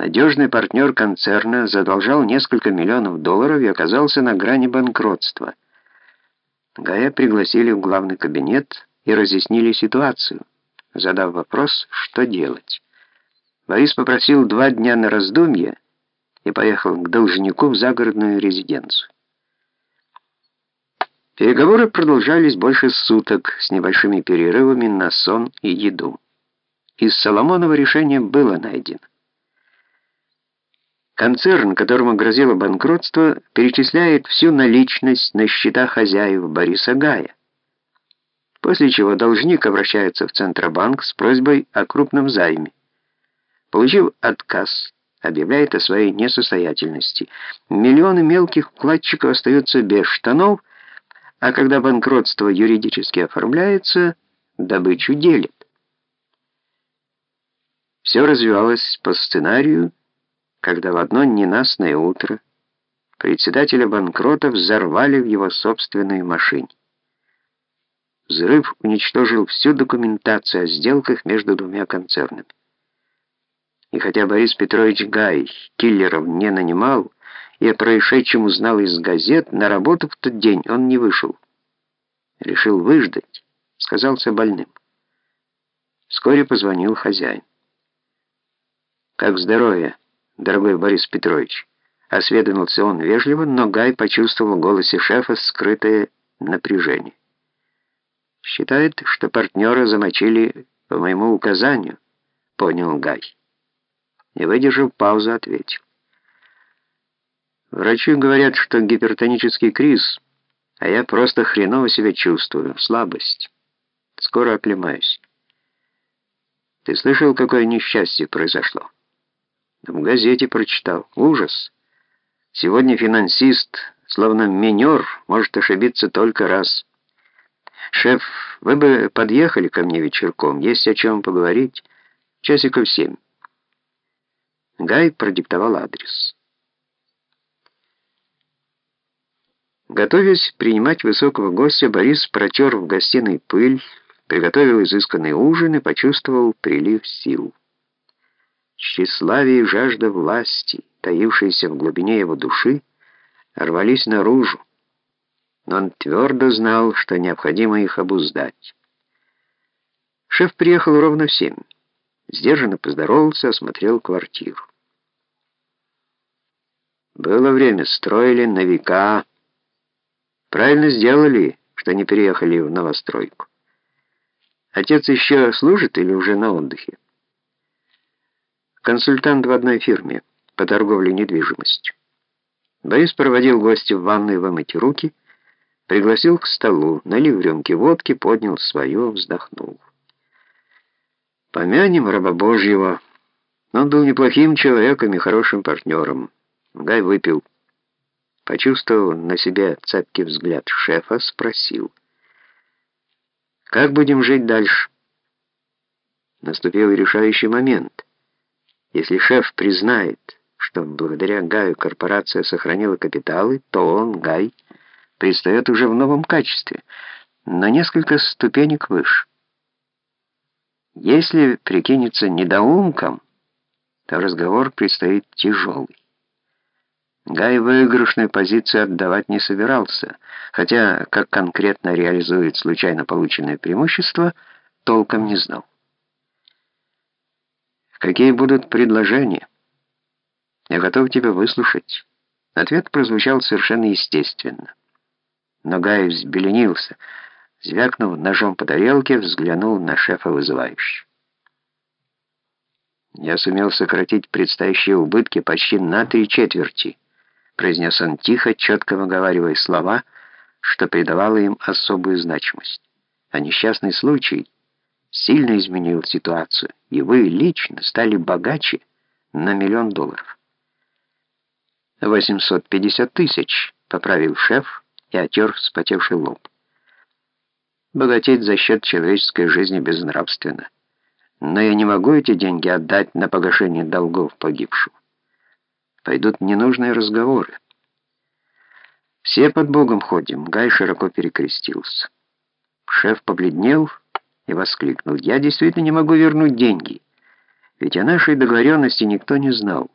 Надежный партнер концерна задолжал несколько миллионов долларов и оказался на грани банкротства. Гая пригласили в главный кабинет и разъяснили ситуацию, задав вопрос, что делать. Борис попросил два дня на раздумье и поехал к должнику в загородную резиденцию. Переговоры продолжались больше суток с небольшими перерывами на сон и еду. Из Соломонова решение было найдено. Концерн, которому грозило банкротство, перечисляет всю наличность на счета хозяев Бориса Гая. После чего должник обращается в Центробанк с просьбой о крупном займе. Получив отказ, объявляет о своей несостоятельности. Миллионы мелких вкладчиков остаются без штанов, а когда банкротство юридически оформляется, добычу делят. Все развивалось по сценарию, когда в одно ненастное утро председателя банкрота взорвали в его собственной машине. Взрыв уничтожил всю документацию о сделках между двумя концернами. И хотя Борис Петрович Гай киллеров не нанимал и о происшедшем узнал из газет, на работу в тот день он не вышел. Решил выждать, сказался больным. Вскоре позвонил хозяин. «Как здоровье, дорогой Борис Петрович?» Осведомился он вежливо, но Гай почувствовал в голосе шефа скрытое напряжение. «Считает, что партнера замочили по моему указанию», — понял Гай. Не выдержав паузу, ответил. «Врачи говорят, что гипертонический криз, а я просто хреново себя чувствую, слабость. Скоро оклемаюсь». «Ты слышал, какое несчастье произошло?» В газете прочитал. Ужас. Сегодня финансист, словно минер, может ошибиться только раз. Шеф, вы бы подъехали ко мне вечерком, есть о чем поговорить. Часиков семь. Гай продиктовал адрес. Готовясь принимать высокого гостя, Борис протер в гостиной пыль, приготовил изысканный ужин и почувствовал прилив сил. Тщеславие и жажда власти, таившиеся в глубине его души, рвались наружу, но он твердо знал, что необходимо их обуздать. Шеф приехал ровно в семь. Сдержанно поздоровался, осмотрел квартиру. Было время, строили на века. Правильно сделали, что не переехали в новостройку. Отец еще служит или уже на отдыхе? Консультант в одной фирме по торговле недвижимостью. Борис проводил гостя в ванную вымыть руки, пригласил к столу, налил рюмки водки, поднял свое, вздохнул. Помянем раба Божьего. Он был неплохим человеком и хорошим партнером. Гай выпил. Почувствовал на себе цепкий взгляд шефа, спросил. «Как будем жить дальше?» Наступил решающий момент — если шеф признает, что благодаря Гаю корпорация сохранила капиталы, то он, Гай, предстает уже в новом качестве, на несколько ступенек выше. Если прикинется недоумком, то разговор предстоит тяжелый. Гай выигрышную позицию отдавать не собирался, хотя как конкретно реализует случайно полученное преимущество, толком не знал. Какие будут предложения? Я готов тебя выслушать. Ответ прозвучал совершенно естественно. Но Гай взбеленился, звякнув ножом по тарелке, взглянул на шефа вызывающе. «Я сумел сократить предстоящие убытки почти на три четверти», произнес он тихо, четко выговаривая слова, что придавало им особую значимость. А несчастный случай — сильно изменил ситуацию, и вы лично стали богаче на миллион долларов. 850 тысяч, поправил шеф и отер вспотевший лоб. Богатеть за счет человеческой жизни безнравственно. Но я не могу эти деньги отдать на погашение долгов погибшего. Пойдут ненужные разговоры. Все под Богом ходим, Гай широко перекрестился. Шеф побледнел и воскликнул. «Я действительно не могу вернуть деньги. Ведь о нашей договоренности никто не знал.